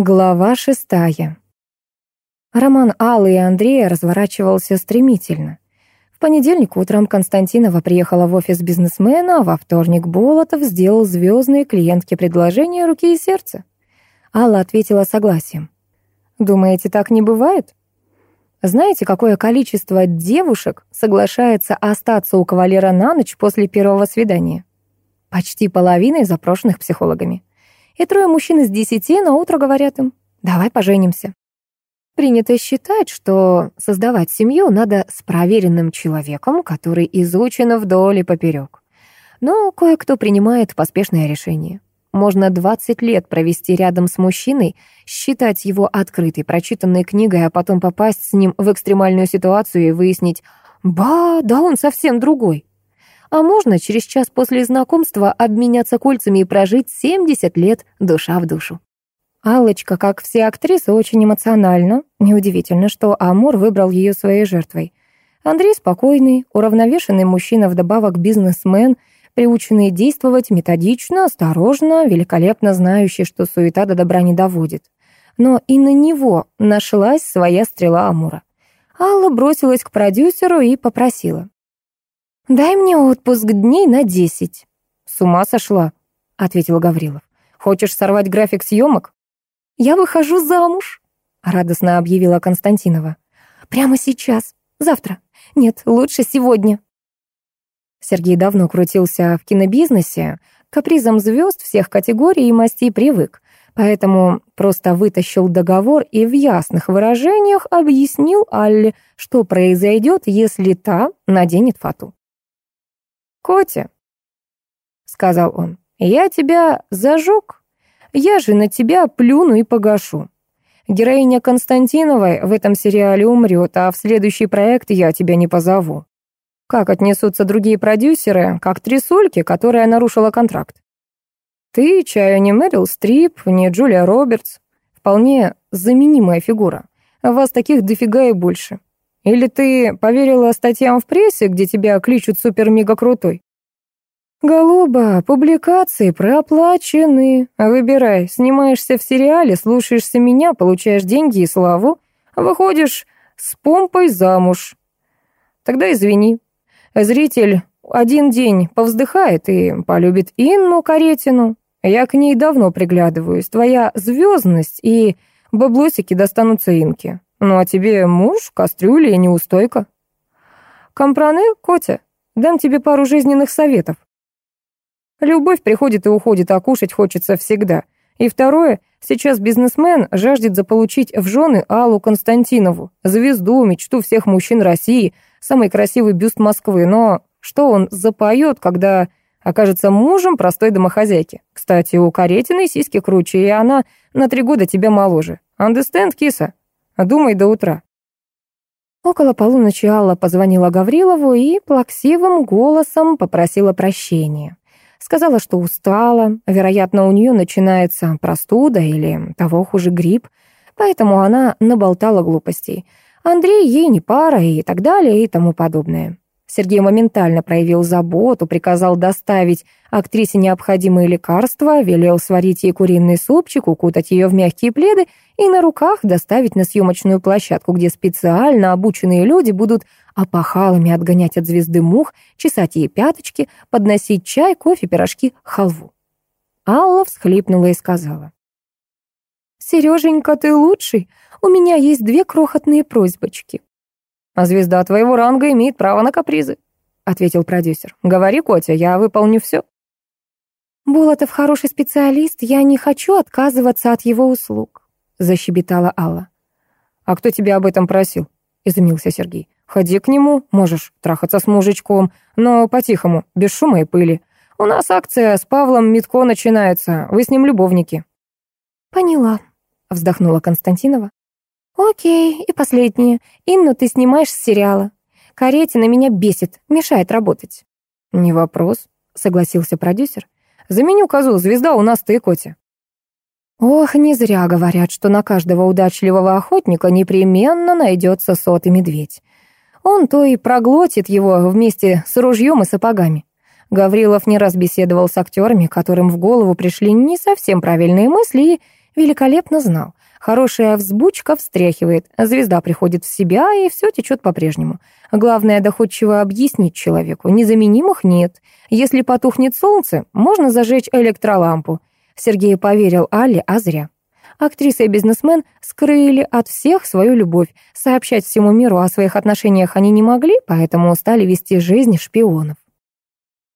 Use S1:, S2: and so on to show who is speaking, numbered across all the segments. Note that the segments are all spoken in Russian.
S1: Глава шестая. Роман Аллы и Андрея разворачивался стремительно. В понедельник утром Константинова приехала в офис бизнесмена, а во вторник Болотов сделал звездные клиентке предложение руки и сердца. Алла ответила согласием. «Думаете, так не бывает?» Знаете, какое количество девушек соглашается остаться у кавалера на ночь после первого свидания? Почти половина из запрошенных психологами и трое мужчин из десяти на утро говорят им «давай поженимся». Принято считать, что создавать семью надо с проверенным человеком, который изучен вдоль и поперек. Но кое-кто принимает поспешное решение. Можно 20 лет провести рядом с мужчиной, считать его открытой, прочитанной книгой, а потом попасть с ним в экстремальную ситуацию и выяснить «Ба, да он совсем другой». А можно через час после знакомства обменяться кольцами и прожить 70 лет душа в душу. Аллочка, как все актрисы, очень эмоциональна. Неудивительно, что Амур выбрал ее своей жертвой. Андрей спокойный, уравновешенный мужчина, вдобавок бизнесмен, приученный действовать методично, осторожно, великолепно знающий, что суета до добра не доводит. Но и на него нашлась своя стрела Амура. Алла бросилась к продюсеру и попросила. «Дай мне отпуск дней на десять». «С ума сошла», — ответил Гаврилов. «Хочешь сорвать график съемок?» «Я выхожу замуж», — радостно объявила Константинова. «Прямо сейчас. Завтра. Нет, лучше сегодня». Сергей давно крутился в кинобизнесе, к капризам звезд всех категорий и мастей привык, поэтому просто вытащил договор и в ясных выражениях объяснил Алле, что произойдет, если та наденет фату. «Котя», — сказал он, — «я тебя зажег, я же на тебя плюну и погашу. Героиня Константиновой в этом сериале умрет, а в следующий проект я тебя не позову. Как отнесутся другие продюсеры, как трясульки, которая нарушила контракт? Ты, чаю, не Мэрил Стрип, не Джулия Робертс. Вполне заменимая фигура. Вас таких дофига и больше. Или ты поверила статьям в прессе, где тебя кличут супер-мега-крутой? Голуба, публикации проплачены. Выбирай, снимаешься в сериале, слушаешься меня, получаешь деньги и славу, выходишь с помпой замуж. Тогда извини. Зритель один день повздыхает и полюбит Инну Каретину. Я к ней давно приглядываюсь. Твоя звездность и баблосики достанутся Инке. Ну а тебе муж, кастрюля и неустойка. Компраны, Котя, дам тебе пару жизненных советов. Любовь приходит и уходит, а кушать хочется всегда. И второе, сейчас бизнесмен жаждет заполучить в жены Аллу Константинову, звезду, мечту всех мужчин России, самый красивый бюст Москвы. Но что он запоет, когда окажется мужем простой домохозяйки? Кстати, у Каретиной сиськи круче, и она на три года тебя моложе. Understand, киса? Думай до утра». Около полуночи Алла позвонила Гаврилову и плаксивым голосом попросила прощения. Сказала, что устала, вероятно, у нее начинается простуда или того хуже грипп, поэтому она наболтала глупостей. Андрей ей не пара и так далее и тому подобное. Сергей моментально проявил заботу, приказал доставить актрисе необходимые лекарства, велел сварить ей куриный супчик, укутать ее в мягкие пледы и на руках доставить на съемочную площадку, где специально обученные люди будут опахалами отгонять от звезды мух, чесать ей пяточки, подносить чай, кофе, пирожки, халву. Алла всхлипнула и сказала. «Сереженька, ты лучший. У меня есть две крохотные просьбочки. А звезда твоего ранга имеет право на капризы», — ответил продюсер. «Говори, Котя, я выполню все». «Болотов хороший специалист, я не хочу отказываться от его услуг», — защебетала Алла. «А кто тебя об этом просил?» — изумился Сергей. «Ходи к нему, можешь трахаться с мужичком, но по-тихому, без шума и пыли. У нас акция с Павлом Митко начинается, вы с ним любовники». «Поняла», — вздохнула Константинова. «Окей, и последнее. Инну ты снимаешь с сериала. Каретина меня бесит, мешает работать». «Не вопрос», — согласился продюсер. «Заменю козу, звезда у нас ты, Котя». Ох, не зря говорят, что на каждого удачливого охотника непременно найдется сотый медведь. Он то и проглотит его вместе с ружьем и сапогами. Гаврилов не раз беседовал с актерами, которым в голову пришли не совсем правильные мысли, и Великолепно знал. Хорошая взбучка встряхивает, звезда приходит в себя, и все течет по-прежнему. Главное доходчиво объяснить человеку. Незаменимых нет. Если потухнет солнце, можно зажечь электролампу. Сергей поверил Алле, а зря. Актриса и бизнесмен скрыли от всех свою любовь. Сообщать всему миру о своих отношениях они не могли, поэтому стали вести жизнь шпионов.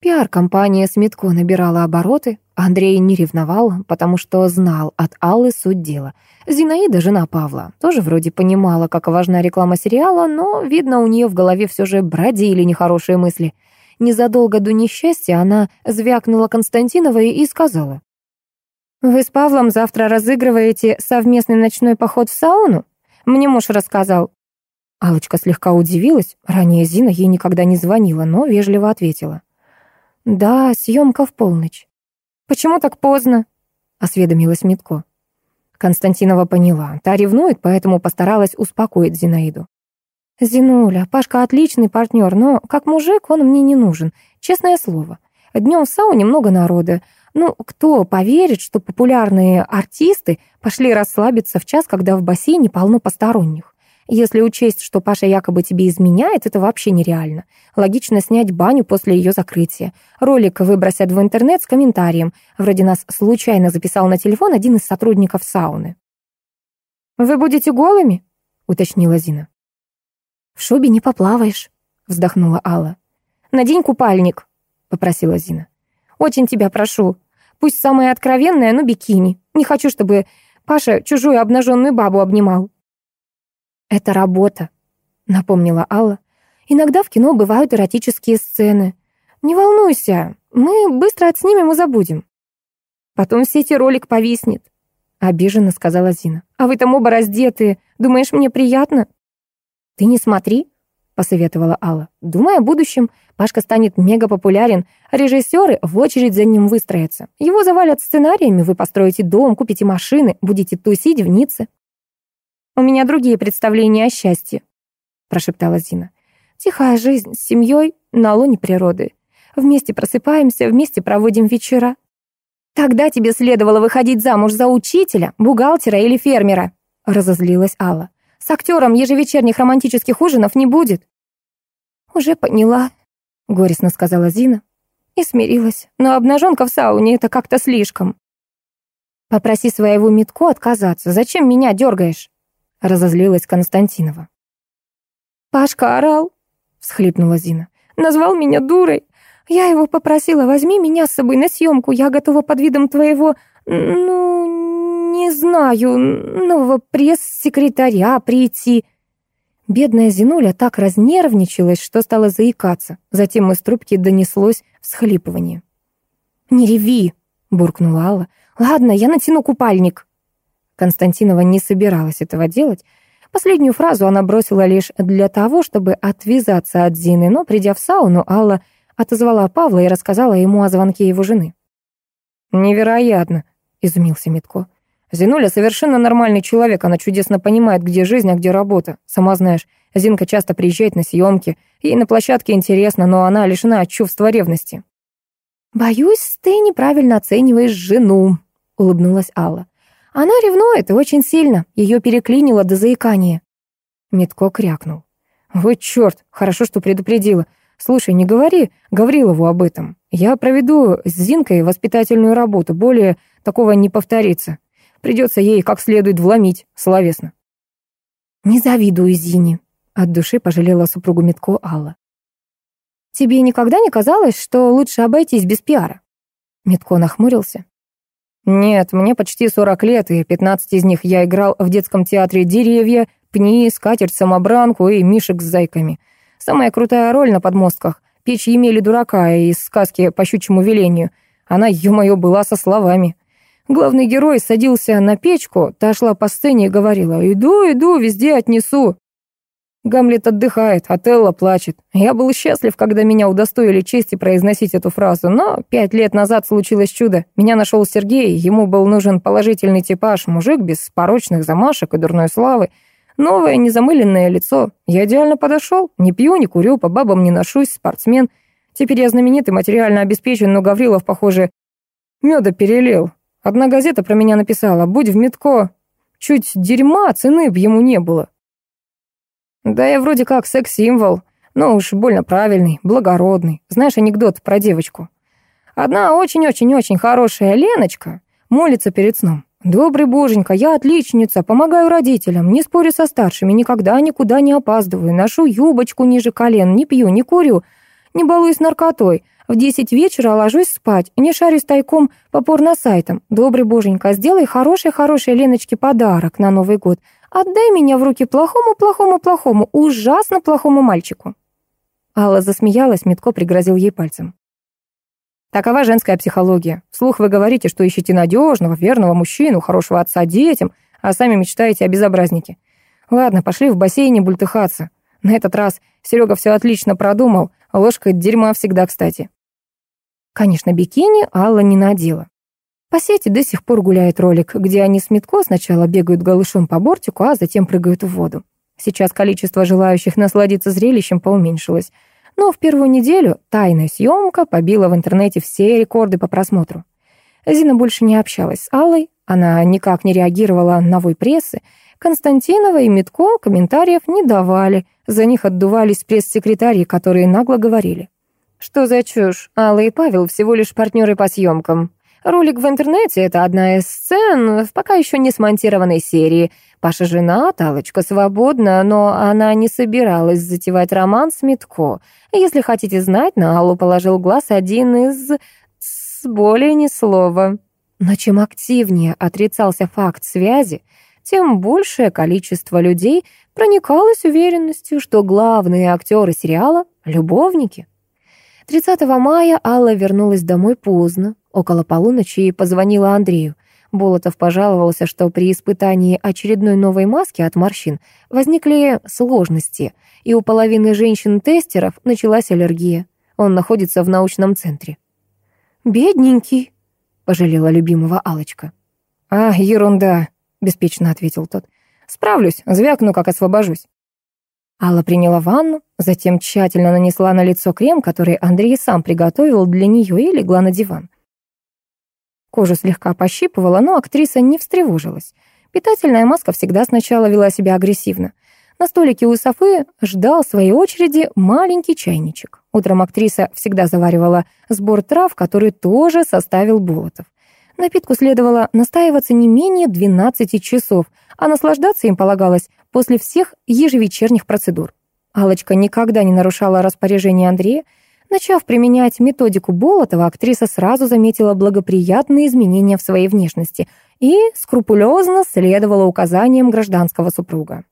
S1: Пиар-компания Смитко набирала обороты. Андрей не ревновал, потому что знал от Аллы суть дела. Зинаида, жена Павла, тоже вроде понимала, как важна реклама сериала, но, видно, у нее в голове все же бродили нехорошие мысли. Незадолго до несчастья она звякнула Константиновой и сказала. «Вы с Павлом завтра разыгрываете совместный ночной поход в сауну? Мне муж рассказал». Алочка слегка удивилась. Ранее Зина ей никогда не звонила, но вежливо ответила. «Да, съемка в полночь». «Почему так поздно?» — осведомилась Митко. Константинова поняла. Та ревнует, поэтому постаралась успокоить Зинаиду. «Зинуля, Пашка отличный партнер, но как мужик он мне не нужен, честное слово. Днем в сауне много народа. Ну, кто поверит, что популярные артисты пошли расслабиться в час, когда в бассейне полно посторонних? Если учесть, что Паша якобы тебе изменяет, это вообще нереально. Логично снять баню после ее закрытия. Ролик выбросят в интернет с комментарием. Вроде нас случайно записал на телефон один из сотрудников сауны. «Вы будете голыми?» — уточнила Зина. «В шубе не поплаваешь», — вздохнула Алла. «Надень купальник», — попросила Зина. «Очень тебя прошу. Пусть самое откровенное, но бикини. Не хочу, чтобы Паша чужую обнаженную бабу обнимал». «Это работа», — напомнила Алла. «Иногда в кино бывают эротические сцены. Не волнуйся, мы быстро отснимем и забудем». «Потом в сети ролик повиснет», — обиженно сказала Зина. «А вы там оба раздетые. Думаешь, мне приятно?» «Ты не смотри», — посоветовала Алла. «Думай о будущем. Пашка станет мегапопулярен. Режиссеры в очередь за ним выстроятся. Его завалят сценариями, вы построите дом, купите машины, будете тусить в Ницце. У меня другие представления о счастье», — прошептала Зина. «Тихая жизнь с семьей на лоне природы. Вместе просыпаемся, вместе проводим вечера. Тогда тебе следовало выходить замуж за учителя, бухгалтера или фермера», — разозлилась Алла. «С актером ежевечерних романтических ужинов не будет». «Уже поняла», — горестно сказала Зина. И смирилась. Но обнаженка в сауне — это как-то слишком. «Попроси своего Митко отказаться. Зачем меня дергаешь?» — разозлилась Константинова. «Пашка орал», — всхлипнула Зина. «Назвал меня дурой. Я его попросила, возьми меня с собой на съемку. Я готова под видом твоего, ну, не знаю, нового пресс-секретаря прийти». Бедная Зинуля так разнервничалась, что стала заикаться. Затем из трубки донеслось всхлипывание. «Не реви!» — буркнула Алла. «Ладно, я натяну купальник». Константинова не собиралась этого делать. Последнюю фразу она бросила лишь для того, чтобы отвязаться от Зины, но, придя в сауну, Алла отозвала Павла и рассказала ему о звонке его жены. «Невероятно», — изумился Митко. «Зинуля совершенно нормальный человек, она чудесно понимает, где жизнь, а где работа. Сама знаешь, Зинка часто приезжает на съемки, ей на площадке интересно, но она лишена чувства ревности». «Боюсь, ты неправильно оцениваешь жену», — улыбнулась Алла. Она ревнует и очень сильно, ее переклинило до заикания. Митко крякнул. Вот черт, хорошо, что предупредила. Слушай, не говори Гаврилову об этом. Я проведу с Зинкой воспитательную работу, более такого не повторится. Придется ей как следует вломить, словесно. Не завидую Зине, от души пожалела супругу Митко Алла. Тебе никогда не казалось, что лучше обойтись без пиара? Митко нахмурился. Нет, мне почти 40 лет, и 15 из них я играл в детском театре «Деревья», «Пни», «Скатерть», «Самобранку» и «Мишек с зайками». Самая крутая роль на подмостках. Печь Емели дурака из сказки «По щучьему велению». Она, ё-моё, была со словами. Главный герой садился на печку, та шла по сцене и говорила «Иду, иду, везде отнесу». Гамлет отдыхает, Отелло плачет. Я был счастлив, когда меня удостоили чести произносить эту фразу, но пять лет назад случилось чудо. Меня нашел Сергей, ему был нужен положительный типаж, мужик без порочных замашек и дурной славы. Новое, незамыленное лицо. Я идеально подошел, не пью, не курю, по бабам не ношусь, спортсмен. Теперь я знаменитый, материально обеспечен, но Гаврилов, похоже, меда перелил.
S2: Одна газета про меня написала, будь в метко, чуть дерьма, цены б ему не было. Да я вроде как секс-символ, но уж больно правильный, благородный. Знаешь анекдот про девочку? Одна очень-очень-очень хорошая Леночка молится перед сном. «Добрый боженька, я отличница, помогаю родителям, не спорю со старшими, никогда никуда не опаздываю, ношу юбочку ниже колен, не пью, не курю, не балуюсь наркотой, в десять вечера ложусь спать, не шарюсь тайком по порносайтам. Добрый боженька, сделай хорошей-хорошей Леночке подарок на Новый год. Отдай меня в руки плохому-плохому-плохому, ужасно плохому мальчику». Алла засмеялась, Митко пригрозил ей пальцем. Такова женская психология. Вслух вы говорите, что ищете надежного, верного мужчину, хорошего отца детям, а сами мечтаете о безобразнике. Ладно, пошли в бассейне бультыхаться. На этот раз Серега все отлично продумал, ложка дерьма всегда кстати. Конечно, бикини Алла не надела. По сети до сих пор гуляет ролик, где они с Митко сначала бегают голышом по бортику, а затем прыгают в воду. Сейчас количество желающих насладиться зрелищем поуменьшилось. Но в первую неделю тайная съемка побила в интернете все рекорды по просмотру. Зина больше не общалась с Аллой, она никак не реагировала на вой прессы. Константинова и Митко комментариев не давали, за них отдувались пресс-секретари, которые нагло говорили. Что за чушь? Алла и Павел всего лишь партнеры по съемкам. Ролик в интернете — это одна из сцен в пока еще не смонтированной серии. Паша жена, Талочка свободна, но она не собиралась затевать роман с Митко. Если хотите знать, на Аллу положил глаз один из... с более ни слова. Но чем активнее отрицался факт связи, тем большее количество людей проникалось уверенностью, что главные актеры сериала — любовники. 30 мая Алла вернулась домой поздно, около полуночи, и позвонила Андрею. Болотов пожаловался, что при испытании очередной новой маски от морщин возникли сложности, и у половины женщин-тестеров началась аллергия. Он находится в научном центре. «Бедненький», — пожалела любимого алочка «А, ерунда», — беспечно ответил тот. «Справлюсь, звякну, как освобожусь». Алла приняла ванну, затем тщательно нанесла на лицо крем, который Андрей сам приготовил для нее, и легла на диван. Кожу слегка пощипывала, но актриса не встревожилась. Питательная маска всегда сначала вела себя агрессивно. На столике у Софы ждал своей очереди маленький чайничек. Утром актриса всегда заваривала сбор трав, который тоже составил Болотов. Напитку следовало настаиваться не менее 12 часов, а наслаждаться им полагалось после всех ежевечерних процедур. Алочка никогда не нарушала распоряжение Андрея, Начав применять методику Болотова, актриса сразу заметила благоприятные изменения в своей внешности и скрупулезно следовала указаниям гражданского супруга.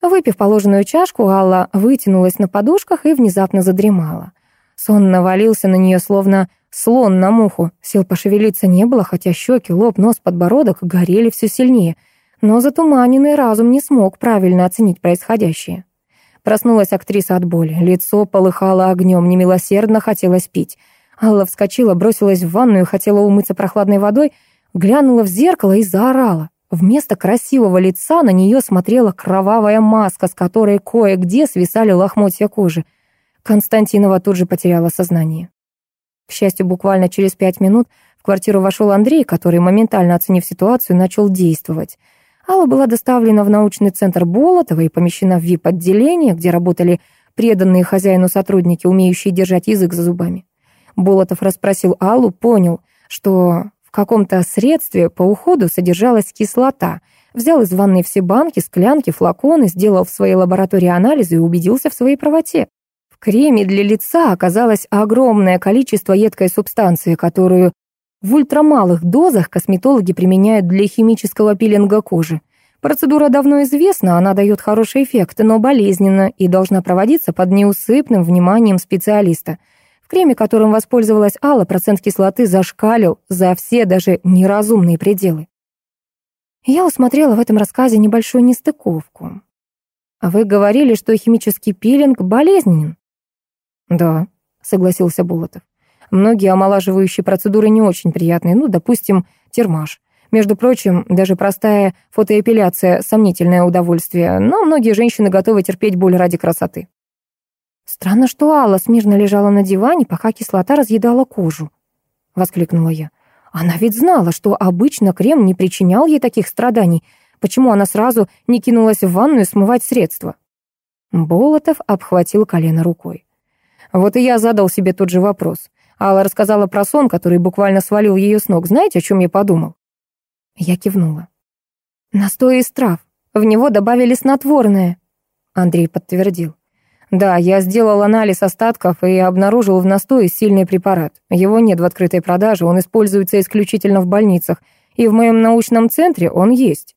S2: Выпив положенную чашку, Алла вытянулась на подушках и внезапно задремала. Сон навалился на нее, словно слон на муху. Сил пошевелиться не было, хотя щеки, лоб, нос, подбородок горели все сильнее. Но затуманенный разум не смог правильно оценить происходящее. Проснулась актриса от боли. Лицо полыхало огнем, немилосердно хотелось пить. Алла вскочила, бросилась в ванную, хотела умыться прохладной водой, глянула в зеркало и заорала. Вместо красивого лица на нее смотрела кровавая маска, с которой кое-где свисали лохмотья кожи. Константинова тут же потеряла сознание. К счастью, буквально через пять минут в квартиру вошел Андрей, который, моментально оценив ситуацию, начал действовать. Алла была доставлена в научный центр Болотова и помещена в ВИП-отделение, где работали преданные хозяину сотрудники, умеющие держать язык за зубами. Болотов расспросил Аллу, понял, что в каком-то средстве по уходу содержалась кислота, взял из ванной все банки, склянки, флаконы, сделал в своей лаборатории анализы и убедился в своей правоте. В креме для лица оказалось огромное количество едкой субстанции, которую в ультрамалых дозах косметологи применяют для химического пилинга кожи. Процедура давно известна, она дает хороший эффект, но болезненна и должна проводиться под неусыпным вниманием специалиста. В креме, которым воспользовалась Алла, процент кислоты зашкалил за все даже неразумные пределы. Я усмотрела в этом рассказе небольшую нестыковку. А вы говорили, что химический пилинг болезненен? Да, согласился Болотов. Многие омолаживающие процедуры не очень приятные, ну, допустим, термаж. Между прочим, даже простая фотоэпиляция — сомнительное удовольствие, но многие женщины готовы терпеть боль ради красоты. «Странно, что Алла смирно лежала на диване, пока кислота разъедала кожу», — воскликнула я.
S1: Она ведь знала, что обычно крем не причинял ей таких страданий. Почему она сразу не кинулась в ванную смывать средства? Болотов обхватил колено рукой. Вот и я задал себе тот же вопрос. Алла рассказала про сон, который буквально свалил ее с ног. Знаете, о чем я подумал? Я кивнула. Настой из трав. В него добавили снотворное. Андрей подтвердил. Да, я сделал анализ остатков и обнаружил в настое сильный препарат. Его нет в открытой продаже, он используется исключительно в больницах, и в моем научном центре он есть.